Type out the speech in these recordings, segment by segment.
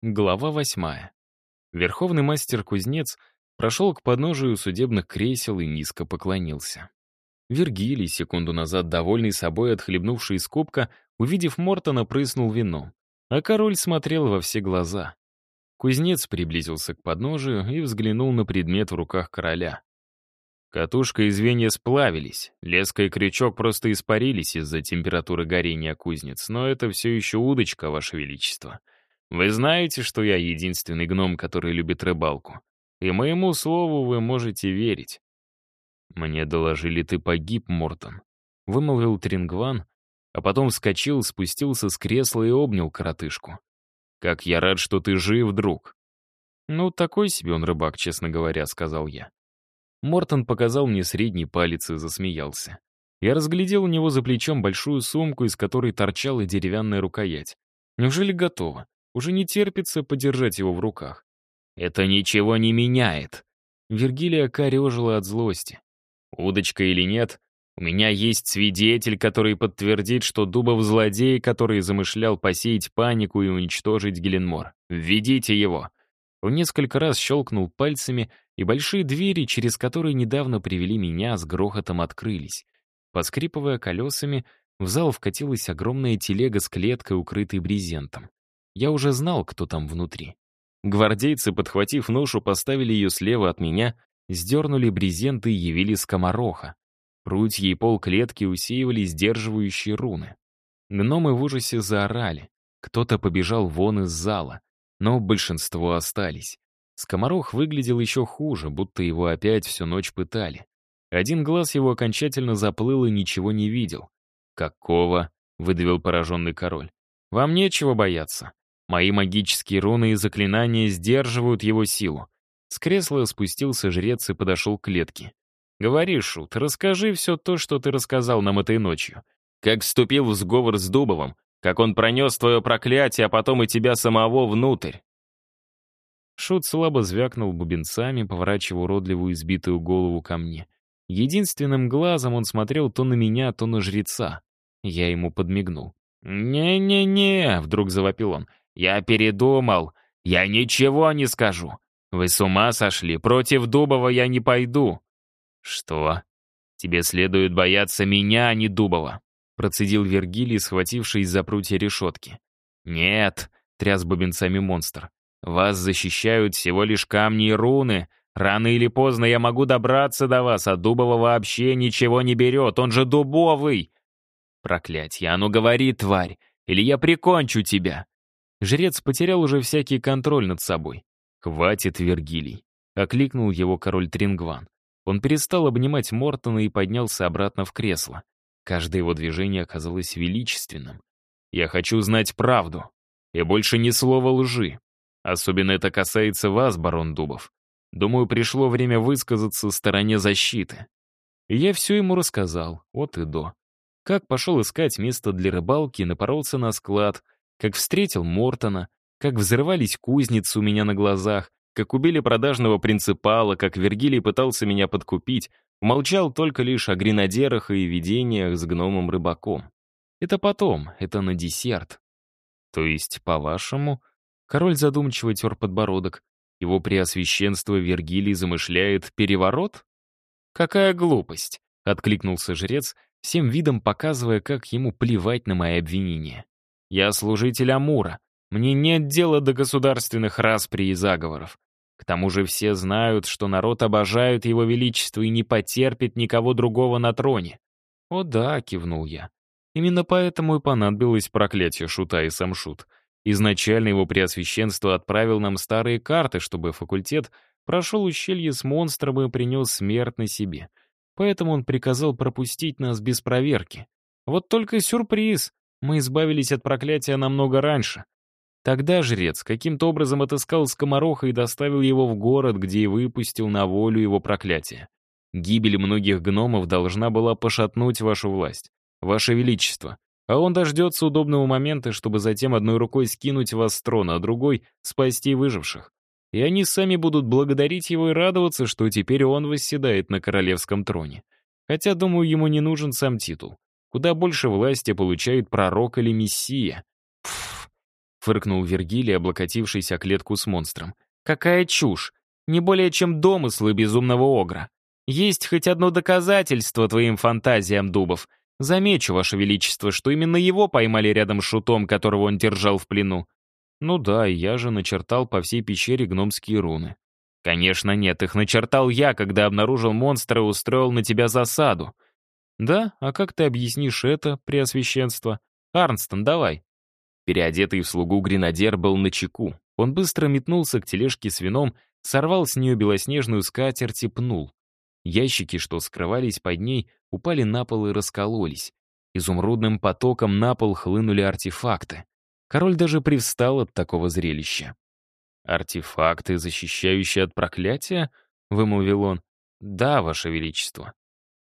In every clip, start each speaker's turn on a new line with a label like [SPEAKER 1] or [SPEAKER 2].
[SPEAKER 1] Глава восьмая. Верховный мастер-кузнец прошел к подножию судебных кресел и низко поклонился. Вергилий, секунду назад довольный собой отхлебнувший из кубка, увидев Мортона, прыснул вино. А король смотрел во все глаза. Кузнец приблизился к подножию и взглянул на предмет в руках короля. Катушка и звенья сплавились, леска и крючок просто испарились из-за температуры горения кузнец, но это все еще удочка, ваше величество. Вы знаете, что я единственный гном, который любит рыбалку. И моему слову вы можете верить. Мне доложили, ты погиб, Мортон. Вымолвил Трингван, а потом вскочил, спустился с кресла и обнял коротышку. Как я рад, что ты жив, друг. Ну, такой себе он рыбак, честно говоря, сказал я. Мортон показал мне средний палец и засмеялся. Я разглядел у него за плечом большую сумку, из которой торчала деревянная рукоять. Неужели готово? Уже не терпится подержать его в руках. «Это ничего не меняет!» Вергилия корежила от злости. «Удочка или нет, у меня есть свидетель, который подтвердит, что Дубов злодей, который замышлял посеять панику и уничтожить Геленмор. Введите его!» Он несколько раз щелкнул пальцами, и большие двери, через которые недавно привели меня, с грохотом открылись. Поскрипывая колесами, в зал вкатилась огромная телега с клеткой, укрытой брезентом. Я уже знал, кто там внутри. Гвардейцы, подхватив ношу, поставили ее слева от меня, сдернули брезент и явили скомороха. Прутья и пол клетки усеивали сдерживающие руны. Гномы в ужасе заорали. Кто-то побежал вон из зала, но большинство остались. Скоморох выглядел еще хуже, будто его опять всю ночь пытали. Один глаз его окончательно заплыл и ничего не видел. «Какого?» — выдавил пораженный король. «Вам нечего бояться. Мои магические руны и заклинания сдерживают его силу. С кресла спустился жрец и подошел к клетке. «Говори, Шут, расскажи все то, что ты рассказал нам этой ночью. Как вступил в сговор с Дубовым, как он пронес твое проклятие, а потом и тебя самого внутрь». Шут слабо звякнул бубенцами, поворачивая уродливую избитую голову ко мне. Единственным глазом он смотрел то на меня, то на жреца. Я ему подмигнул. «Не-не-не», — вдруг завопил он, «Я передумал. Я ничего не скажу. Вы с ума сошли. Против Дубова я не пойду». «Что? Тебе следует бояться меня, а не Дубова», процедил Вергилий, схватившись за прутья решетки. «Нет», — тряс бубенцами монстр. «Вас защищают всего лишь камни и руны. Рано или поздно я могу добраться до вас, а Дубова вообще ничего не берет. Он же дубовый!» «Проклятье, а ну говори, тварь, или я прикончу тебя!» Жрец потерял уже всякий контроль над собой. «Хватит, Вергилий!» — окликнул его король Трингван. Он перестал обнимать Мортона и поднялся обратно в кресло. Каждое его движение оказалось величественным. «Я хочу знать правду. И больше ни слова лжи. Особенно это касается вас, барон Дубов. Думаю, пришло время высказаться стороне защиты». Я все ему рассказал, от и до. Как пошел искать место для рыбалки, напоролся на склад — как встретил Мортона, как взрывались кузницы у меня на глазах, как убили продажного принципала, как Вергилий пытался меня подкупить, молчал только лишь о гренадерах и видениях с гномом-рыбаком. Это потом, это на десерт. То есть, по-вашему, король задумчиво тер подбородок, его преосвященство Вергилий замышляет переворот? Какая глупость, откликнулся жрец, всем видом показывая, как ему плевать на мои обвинения. Я служитель Амура. Мне нет дела до государственных распри и заговоров. К тому же все знают, что народ обожает его величество и не потерпит никого другого на троне. «О да», — кивнул я. Именно поэтому и понадобилось проклятие Шута и Самшут. Изначально его преосвященство отправил нам старые карты, чтобы факультет прошел ущелье с монстром и принес смерть на себе. Поэтому он приказал пропустить нас без проверки. Вот только сюрприз. Мы избавились от проклятия намного раньше. Тогда жрец каким-то образом отыскал скомороха и доставил его в город, где и выпустил на волю его проклятие. Гибель многих гномов должна была пошатнуть вашу власть, ваше величество, а он дождется удобного момента, чтобы затем одной рукой скинуть вас с трона, а другой — спасти выживших. И они сами будут благодарить его и радоваться, что теперь он восседает на королевском троне. Хотя, думаю, ему не нужен сам титул. Куда больше власти получает пророк или мессия. Пф, фыркнул Вергилий, облокотившийся о клетку с монстром. «Какая чушь! Не более чем домыслы безумного огра. Есть хоть одно доказательство твоим фантазиям, Дубов. Замечу, Ваше Величество, что именно его поймали рядом с шутом, которого он держал в плену. Ну да, я же начертал по всей пещере гномские руны. Конечно, нет, их начертал я, когда обнаружил монстра и устроил на тебя засаду. Да, а как ты объяснишь это, преосвященство? Арнстон, давай. Переодетый в слугу гренадер был на чеку. Он быстро метнулся к тележке с вином, сорвал с нее белоснежную скатерть и пнул. Ящики, что скрывались под ней, упали на пол и раскололись. Изумрудным потоком на пол хлынули артефакты. Король даже привстал от такого зрелища. «Артефакты, защищающие от проклятия?» — вымолвил он. «Да, Ваше Величество.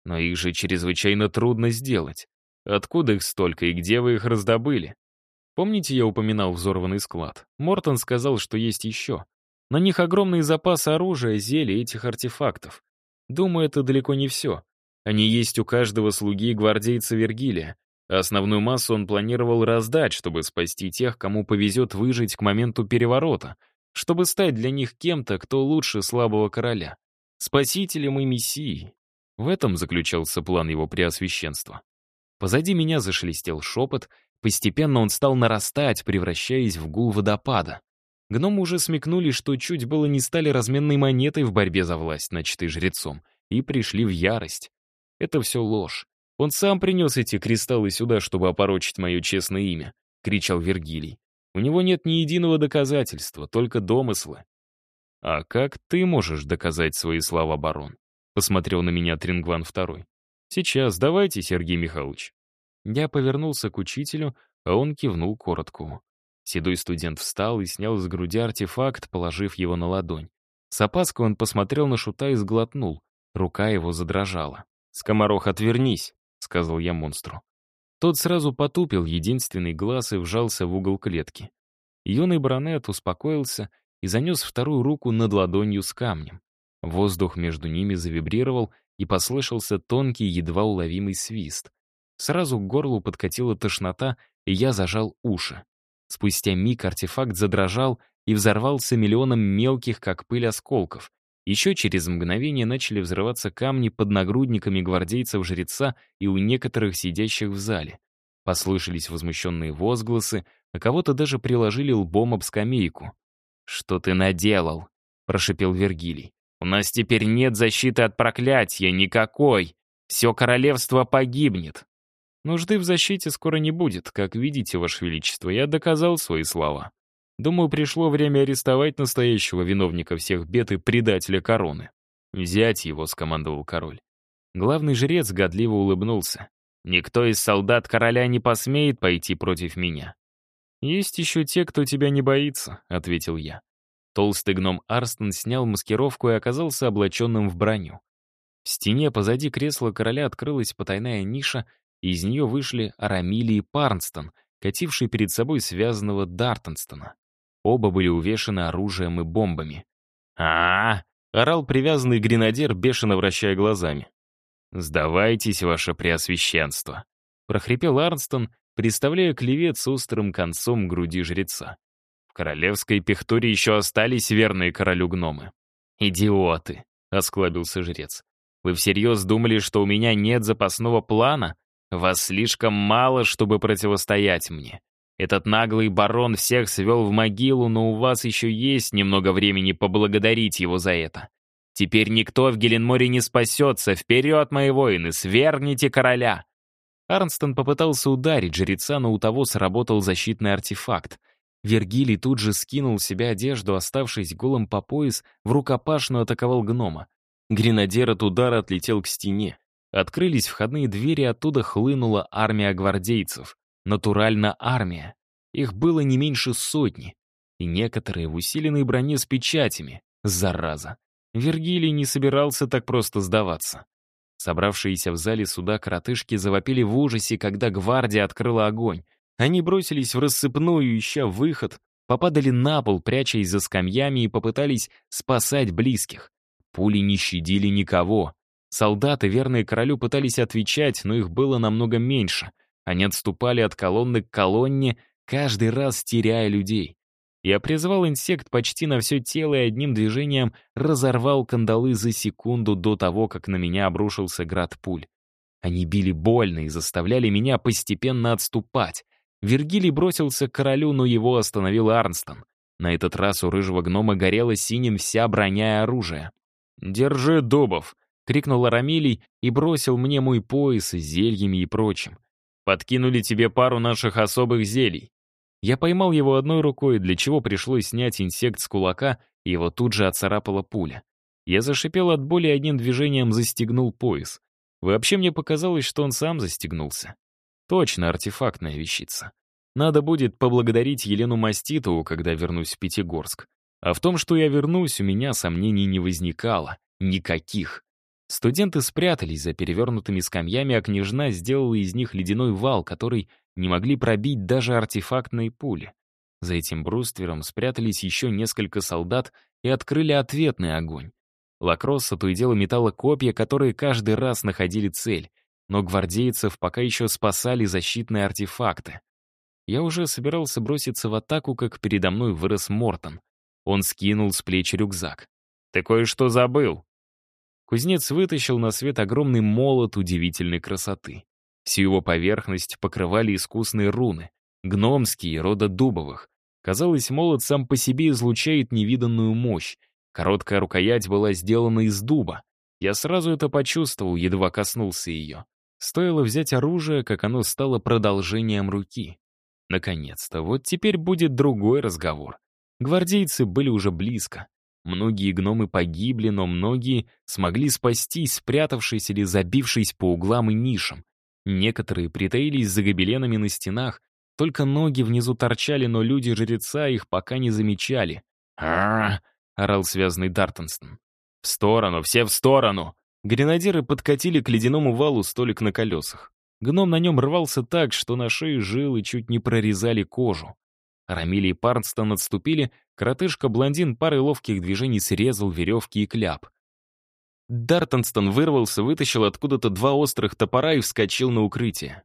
[SPEAKER 1] Но их же чрезвычайно трудно сделать. Откуда их столько и где вы их раздобыли? Помните, я упоминал взорванный склад? Мортон сказал, что есть еще. На них огромный запас оружия, зелий этих артефактов. Думаю, это далеко не все. Они есть у каждого слуги и гвардейца Вергилия, основную массу он планировал раздать, чтобы спасти тех, кому повезет выжить к моменту переворота, чтобы стать для них кем-то, кто лучше слабого короля. Спасителем и мессией. В этом заключался план его преосвященства. Позади меня зашелестел шепот, постепенно он стал нарастать, превращаясь в гул водопада. Гномы уже смекнули, что чуть было не стали разменной монетой в борьбе за власть, начатой жрецом, и пришли в ярость. Это все ложь. Он сам принес эти кристаллы сюда, чтобы опорочить мое честное имя», — кричал Вергилий. «У него нет ни единого доказательства, только домыслы». «А как ты можешь доказать свои слова, барон?» — посмотрел на меня Трингван II. «Сейчас, давайте, Сергей Михайлович». Я повернулся к учителю, а он кивнул коротко. Седой студент встал и снял с груди артефакт, положив его на ладонь. С опаской он посмотрел на шута и сглотнул. Рука его задрожала. «Скоморох, отвернись!» — сказал я монстру. Тот сразу потупил единственный глаз и вжался в угол клетки. Юный баронет успокоился и занес вторую руку над ладонью с камнем. Воздух между ними завибрировал, и послышался тонкий, едва уловимый свист. Сразу к горлу подкатила тошнота, и я зажал уши. Спустя миг артефакт задрожал и взорвался миллионом мелких, как пыль, осколков, еще через мгновение начали взрываться камни под нагрудниками гвардейцев-жреца и у некоторых сидящих в зале. Послышались возмущенные возгласы, а кого-то даже приложили лбом об скамейку. «Что ты наделал?» — прошипел Вергилий. «У нас теперь нет защиты от проклятия, никакой! Все королевство погибнет!» «Нужды в защите скоро не будет, как видите, Ваше Величество, я доказал свои слова. Думаю, пришло время арестовать настоящего виновника всех бед и предателя короны. «Взять его», — скомандовал король. Главный жрец годливо улыбнулся. «Никто из солдат короля не посмеет пойти против меня». «Есть еще те, кто тебя не боится», — ответил я. Толстый гном Арстон снял маскировку и оказался облаченным в броню. В стене позади кресла короля открылась потайная ниша, и из нее вышли Арамили и Парнстон, кативший перед собой связанного Дартонстона. Оба были увешаны оружием и бомбами. а, -а, -а орал привязанный гренадер, бешено вращая глазами. «Сдавайтесь, ваше преосвященство!» — прохрипел Арнстон, представляя клевет с острым концом груди жреца. В королевской пехтуре еще остались верные королю гномы. «Идиоты!» — осклабился жрец. «Вы всерьез думали, что у меня нет запасного плана? Вас слишком мало, чтобы противостоять мне. Этот наглый барон всех свел в могилу, но у вас еще есть немного времени поблагодарить его за это. Теперь никто в Геленморе не спасется. Вперед, мои воины, свергните короля!» Арнстон попытался ударить жреца, но у того сработал защитный артефакт. Вергилий тут же скинул себе одежду, оставшись голым по пояс, в рукопашную атаковал гнома. Гренадер от удара отлетел к стене. Открылись входные двери, оттуда хлынула армия гвардейцев. Натурально армия. Их было не меньше сотни. И некоторые в усиленной броне с печатями. Зараза. Вергилий не собирался так просто сдаваться. Собравшиеся в зале суда коротышки завопили в ужасе, когда гвардия открыла огонь. Они бросились в рассыпную, ища выход, попадали на пол, прячась за скамьями и попытались спасать близких. Пули не щадили никого. Солдаты, верные королю, пытались отвечать, но их было намного меньше. Они отступали от колонны к колонне, каждый раз теряя людей. Я призвал инсект почти на все тело и одним движением разорвал кандалы за секунду до того, как на меня обрушился град пуль. Они били больно и заставляли меня постепенно отступать. Вергилий бросился к королю, но его остановил Арнстон. На этот раз у рыжего гнома горела синим вся броня и оружие. «Держи, Дубов!» — крикнул Арамилий и бросил мне мой пояс с зельями и прочим. «Подкинули тебе пару наших особых зелий». Я поймал его одной рукой, для чего пришлось снять инсект с кулака, и его тут же отцарапала пуля. Я зашипел от боли и одним движением застегнул пояс. Вообще мне показалось, что он сам застегнулся. Точно артефактная вещица. Надо будет поблагодарить Елену Маститову, когда вернусь в Пятигорск. А в том, что я вернусь, у меня сомнений не возникало. Никаких. Студенты спрятались за перевернутыми скамьями, а княжна сделала из них ледяной вал, который не могли пробить даже артефактные пули. За этим бруствером спрятались еще несколько солдат и открыли ответный огонь. Лакросса то и дело металла копья, которые каждый раз находили цель, но гвардейцев пока еще спасали защитные артефакты. Я уже собирался броситься в атаку, как передо мной вырос Мортон. Он скинул с плеч рюкзак. «Ты кое-что забыл!» Кузнец вытащил на свет огромный молот удивительной красоты. Всю его поверхность покрывали искусные руны, гномские, рода дубовых. Казалось, молот сам по себе излучает невиданную мощь. Короткая рукоять была сделана из дуба. Я сразу это почувствовал, едва коснулся ее. Стоило взять оружие, как оно стало продолжением руки. Наконец-то, вот теперь будет другой разговор. Гвардейцы были уже близко. Многие гномы погибли, но многие смогли спастись, спрятавшись или забившись по углам и нишам. Некоторые притаились за гобеленами на стенах, только ноги внизу торчали, но люди жреца их пока не замечали. а орал связанный Дартонстон. «В сторону, все в сторону!» Гренадеры подкатили к ледяному валу столик на колесах. Гном на нем рвался так, что на шее жилы чуть не прорезали кожу. Рамили и Парнстон отступили, коротышка-блондин парой ловких движений срезал веревки и кляп. Дартонстон вырвался, вытащил откуда-то два острых топора и вскочил на укрытие.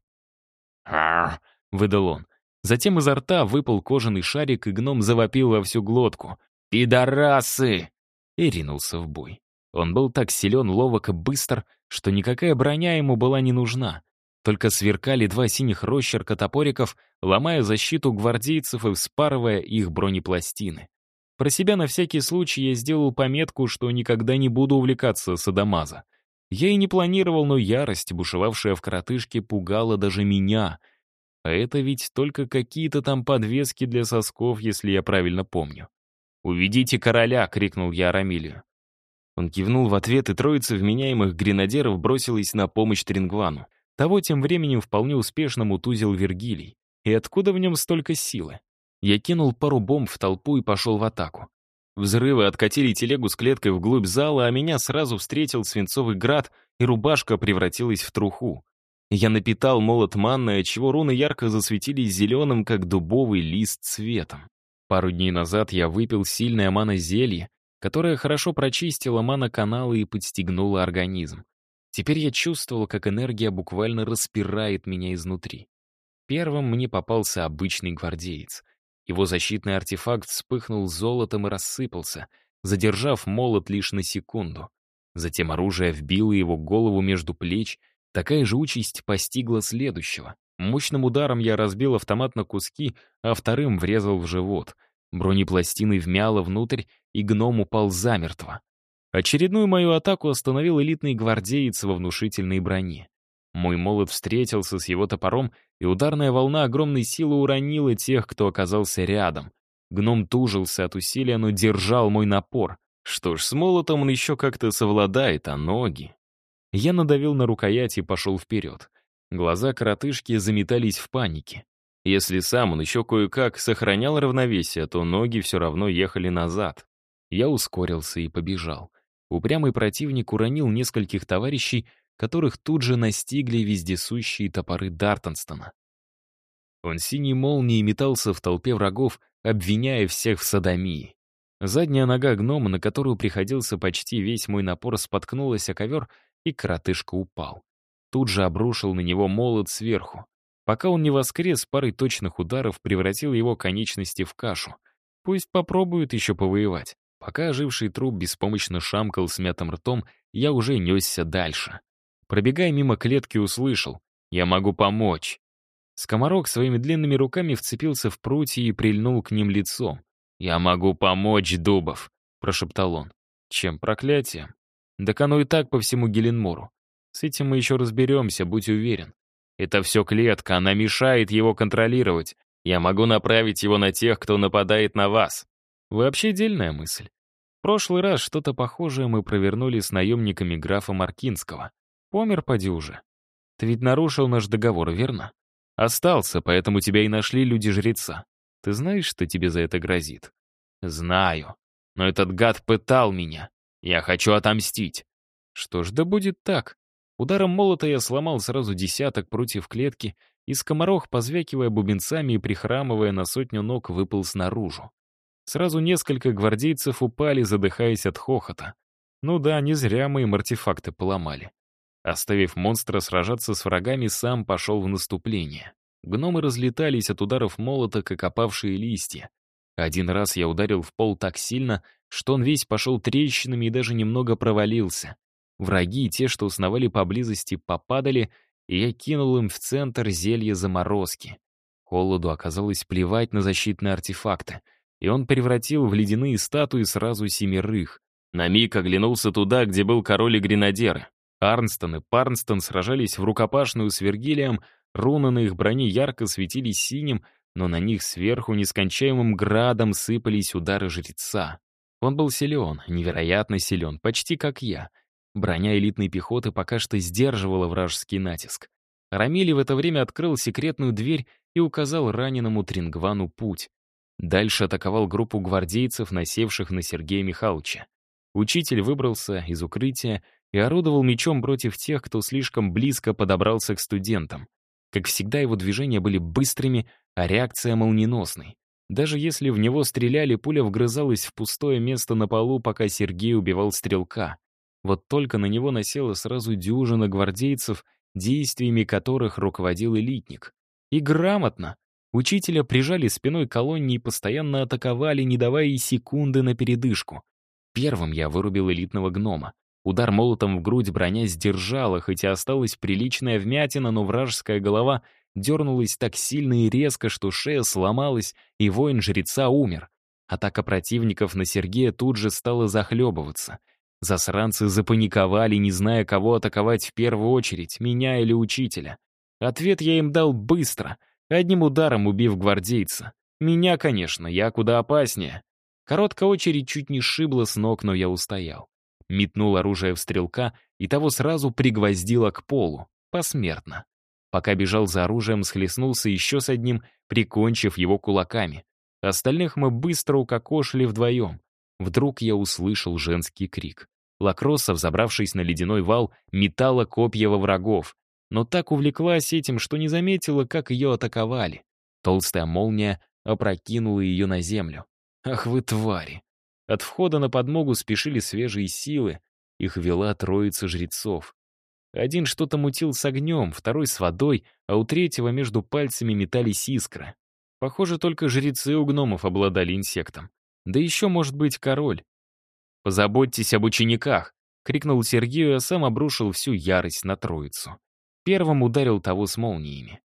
[SPEAKER 1] «Арр!» — выдал он. Затем изо рта выпал кожаный шарик, и гном завопил во всю глотку. «Пидорасы!» и ринулся в бой. Он был так силен, ловок и быстр, что никакая броня ему была не нужна. Только сверкали два синих росчерка топориков, ломая защиту гвардейцев и вспарывая их бронепластины. Про себя на всякий случай я сделал пометку, что никогда не буду увлекаться садомаза. Я и не планировал, но ярость, бушевавшая в коротышке, пугала даже меня. А это ведь только какие-то там подвески для сосков, если я правильно помню. «Уведите короля!» — крикнул я Арамилию. Он кивнул в ответ, и троица вменяемых гренадеров бросилась на помощь Трингвану. Того тем временем вполне успешно мутузил Вергилий. И откуда в нем столько силы? Я кинул пару бомб в толпу и пошел в атаку. Взрывы откатили телегу с клеткой вглубь зала, а меня сразу встретил свинцовый град, и рубашка превратилась в труху. Я напитал молот манной, отчего руны ярко засветились зеленым, как дубовый лист цветом. Пару дней назад я выпил сильное мано-зелье, которое хорошо прочистило мано-каналы и подстегнуло организм. Теперь я чувствовал, как энергия буквально распирает меня изнутри. Первым мне попался обычный гвардеец. Его защитный артефакт вспыхнул золотом и рассыпался, задержав молот лишь на секунду. Затем оружие вбило его голову между плеч, такая же участь постигла следующего. Мощным ударом я разбил автомат на куски, а вторым врезал в живот. Бронепластины вмяло внутрь, и гном упал замертво. Очередную мою атаку остановил элитный гвардеец во внушительной броне. Мой молот встретился с его топором, и ударная волна огромной силы уронила тех, кто оказался рядом. Гном тужился от усилия, но держал мой напор. Что ж, с молотом он еще как-то совладает, а ноги... Я надавил на рукоять и пошел вперед. Глаза коротышки заметались в панике. Если сам он еще кое-как сохранял равновесие, то ноги все равно ехали назад. Я ускорился и побежал. Упрямый противник уронил нескольких товарищей, которых тут же настигли вездесущие топоры Дартонстона. Он синей молнией метался в толпе врагов, обвиняя всех в садомии. Задняя нога гнома, на которую приходился почти весь мой напор, споткнулась о ковер, и коротышка упал. Тут же обрушил на него молот сверху. пока он не воскрес, парой точных ударов превратил его конечности в кашу. Пусть попробует еще повоевать. Пока оживший труп беспомощно шамкал смятым ртом, я уже несся дальше. Пробегая мимо клетки, услышал «Я могу помочь». Скоморок своими длинными руками вцепился в прутья и прильнул к ним лицом. «Я могу помочь, Дубов», — прошептал он. «Чем проклятие?» «Так оно и так по всему Геленмору. С этим мы еще разберемся, будь уверен. Это все клетка, она мешает его контролировать. Я могу направить его на тех, кто нападает на вас. Вообще дельная мысль. Прошлый раз что-то похожее мы провернули с наемниками графа Маркинского. Помер, поди уже. Ты ведь нарушил наш договор, верно? Остался, поэтому тебя и нашли люди-жреца. Ты знаешь, что тебе за это грозит? Знаю. Но этот гад пытал меня. Я хочу отомстить. Что ж, да будет так. Ударом молота я сломал сразу десяток против клетки, и скоморох, позвякивая бубенцами и прихрамывая на сотню ног, выпал снаружи. Сразу несколько гвардейцев упали, задыхаясь от хохота. Ну да, не зря мы им артефакты поломали. Оставив монстра сражаться с врагами, сам пошел в наступление. Гномы разлетались от ударов молота, как опавшие листья. Один раз я ударил в пол так сильно, что он весь пошел трещинами и даже немного провалился. Враги, те, что сновали поблизости, попадали, и я кинул им в центр зелье заморозки. Холоду оказалось плевать на защитные артефакты, и он превратил в ледяные статуи сразу семерых. На миг оглянулся туда, где был король и гренадеры. Арнстон и Парнстон сражались в рукопашную с Вергилием, руны на их броне ярко светились синим, но на них сверху нескончаемым градом сыпались удары жреца. Он был силен, невероятно силен, почти как я — Броня элитной пехоты пока что сдерживала вражеский натиск. Рамили в это время открыл секретную дверь и указал раненому Трингвану путь. Дальше атаковал группу гвардейцев, насевших на Сергея Михайловича. Учитель выбрался из укрытия и орудовал мечом против тех, кто слишком близко подобрался к студентам. Как всегда, его движения были быстрыми, а реакция молниеносной. Даже если в него стреляли, пуля вгрызалась в пустое место на полу, пока Сергей убивал стрелка. Вот только на него насела сразу дюжина гвардейцев, действиями которых руководил элитник. И грамотно. Учителя прижали спиной колонне и постоянно атаковали, не давая и секунды на передышку. Первым я вырубил элитного гнома. Удар молотом в грудь броня сдержала, хотя осталась приличная вмятина, но вражеская голова дернулась так сильно и резко, что шея сломалась, и воин жреца умер. Атака противников на Сергея тут же стала захлебываться — Засранцы запаниковали, не зная, кого атаковать в первую очередь, меня или учителя. Ответ я им дал быстро, одним ударом убив гвардейца. Меня, конечно, я куда опаснее. Короткая очередь чуть не шибла с ног, но я устоял. Метнул оружие в стрелка и того сразу пригвоздило к полу, посмертно. Пока бежал за оружием, схлестнулся еще с одним, прикончив его кулаками. Остальных мы быстро укокошили вдвоем. Вдруг я услышал женский крик. Лакросса, взобравшись на ледяной вал, метала копья во врагов, но так увлеклась этим, что не заметила, как ее атаковали. Толстая молния опрокинула ее на землю. Ах вы твари! От входа на подмогу спешили свежие силы, их вела троица жрецов. Один что-то мутил с огнем, второй с водой, а у третьего между пальцами метались искры. Похоже, только жрецы у гномов обладали инсектом. Да еще, может быть, король. «Позаботьтесь об учениках!» — крикнул Сергею, а сам обрушил всю ярость на троицу. Первым ударил того с молниями.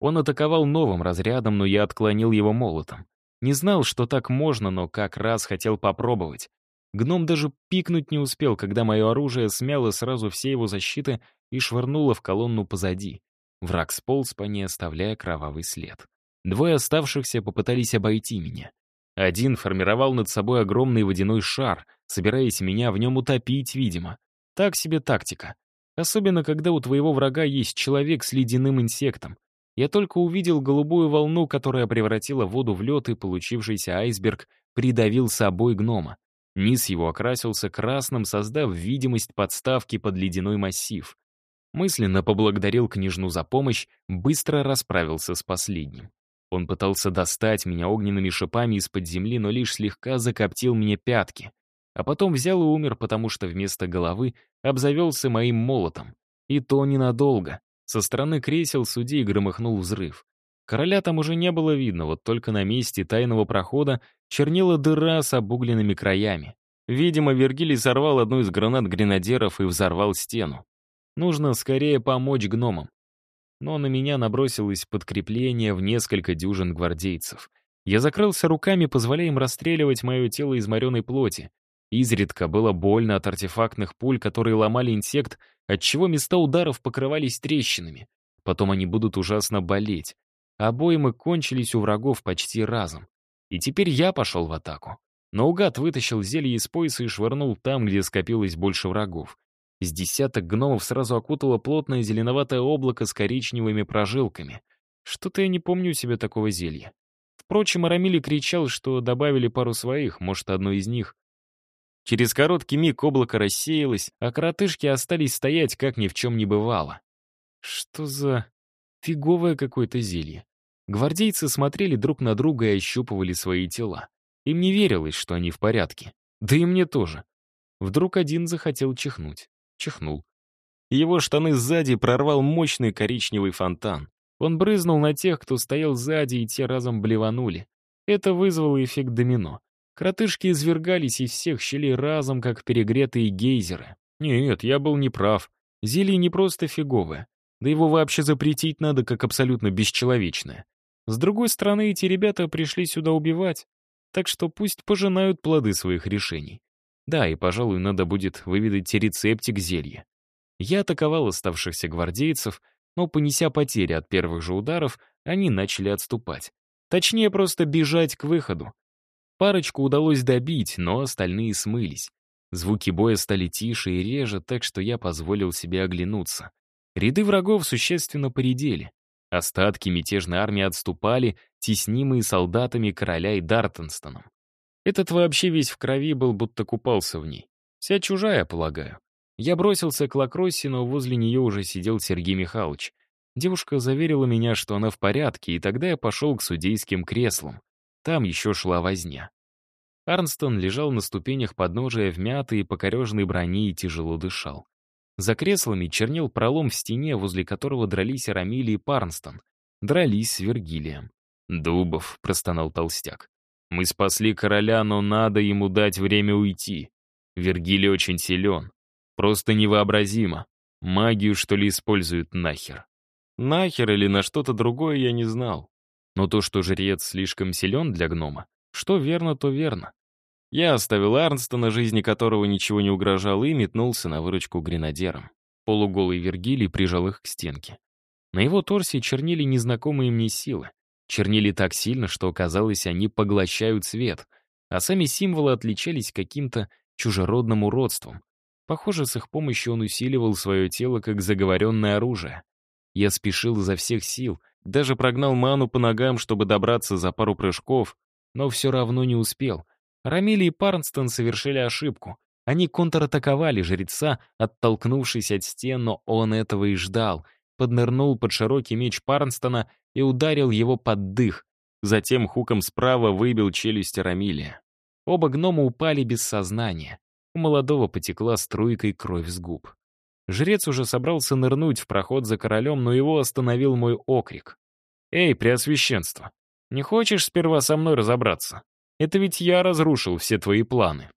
[SPEAKER 1] Он атаковал новым разрядом, но я отклонил его молотом. Не знал, что так можно, но как раз хотел попробовать. Гном даже пикнуть не успел, когда мое оружие смяло сразу все его защиты и швырнуло в колонну позади. Враг сполз по ней, оставляя кровавый след. Двое оставшихся попытались обойти меня. Один формировал над собой огромный водяной шар, собираясь меня в нем утопить, видимо. Так себе тактика. Особенно, когда у твоего врага есть человек с ледяным инсектом. Я только увидел голубую волну, которая превратила воду в лед, и получившийся айсберг придавил собой гнома. Низ его окрасился красным, создав видимость подставки под ледяной массив. Мысленно поблагодарил княжну за помощь, быстро расправился с последним. Он пытался достать меня огненными шипами из-под земли, но лишь слегка закоптил мне пятки. А потом взял и умер, потому что вместо головы обзавелся моим молотом. И то ненадолго. Со стороны кресел судей громыхнул взрыв. Короля там уже не было видно, вот только на месте тайного прохода чернела дыра с обугленными краями. Видимо, Вергилий сорвал одну из гранат гренадеров и взорвал стену. Нужно скорее помочь гномам. Но на меня набросилось подкрепление в несколько дюжин гвардейцев. Я закрылся руками, позволяя им расстреливать мое тело из мореной плоти. Изредка было больно от артефактных пуль, которые ломали инсект, отчего места ударов покрывались трещинами. Потом они будут ужасно болеть. Обоймы кончились у врагов почти разом. И теперь я пошел в атаку. Наугад вытащил зелье из пояса и швырнул там, где скопилось больше врагов. С десяток гномов сразу окутало плотное зеленоватое облако с коричневыми прожилками. Что-то я не помню у себя такого зелья. Впрочем, Арамили кричал, что добавили пару своих, может, одно из них Через короткий миг облако рассеялось, а коротышки остались стоять, как ни в чем не бывало. Что за фиговое какое-то зелье? Гвардейцы смотрели друг на друга и ощупывали свои тела. Им не верилось, что они в порядке. Да и мне тоже. Вдруг один захотел чихнуть. Чихнул. Его штаны сзади прорвал мощный коричневый фонтан. Он брызнул на тех, кто стоял сзади, и те разом блеванули. Это вызвало эффект домино. Кротышки извергались из всех щелей разом, как перегретые гейзеры. Нет, я был неправ. Зелье не просто фиговое. Да его вообще запретить надо, как абсолютно бесчеловечное. С другой стороны, эти ребята пришли сюда убивать, так что пусть пожинают плоды своих решений. Да, и, пожалуй, надо будет выведать рецептик зелья. Я атаковал оставшихся гвардейцев, но, понеся потери от первых же ударов, они начали отступать. Точнее, просто бежать к выходу. Парочку удалось добить, но остальные смылись. Звуки боя стали тише и реже, так что я позволил себе оглянуться. Ряды врагов существенно поредели. Остатки мятежной армии отступали, теснимые солдатами короля и Дартонстоном. Этот вообще весь в крови был, будто купался в ней. Вся чужая, полагаю. Я бросился к Лакроссе, но возле нее уже сидел Сергей Михайлович. Девушка заверила меня, что она в порядке, и тогда я пошел к судейским креслам. Там еще шла возня. Арнстон лежал на ступенях подножия в мятой и покореженной брони и тяжело дышал. За креслами чернел пролом в стене, возле которого дрались Арамили и Парнстон. Дрались с Вергилием. «Дубов», — простонал толстяк. «Мы спасли короля, но надо ему дать время уйти. Вергилий очень силен. Просто невообразимо. Магию, что ли, используют нахер?» Нахер или на что-то другое я не знал. Но то, что жрец слишком силен для гнома, что верно, то верно. Я оставил Арнстона, жизни которого ничего не угрожало, и метнулся на выручку гренадерам. Полуголый Вергилий прижал их к стенке. На его торсе чернили незнакомые мне силы. Чернили так сильно, что, казалось, они поглощают свет, а сами символы отличались каким-то чужеродным уродством. Похоже, с их помощью он усиливал свое тело как заговоренное оружие. Я спешил изо всех сил — даже прогнал ману по ногам, чтобы добраться за пару прыжков, но все равно не успел. Рамили и Парнстон совершили ошибку. Они контратаковали жреца, оттолкнувшись от стен, но он этого и ждал. Поднырнул под широкий меч Парнстона и ударил его под дых. Затем хуком справа выбил челюсть Рамилия. Оба гнома упали без сознания. У молодого потекла струйкой кровь с губ. Жрец уже собрался нырнуть в проход за королем, но его остановил мой окрик. «Эй, преосвященство, не хочешь сперва со мной разобраться? Это ведь я разрушил все твои планы».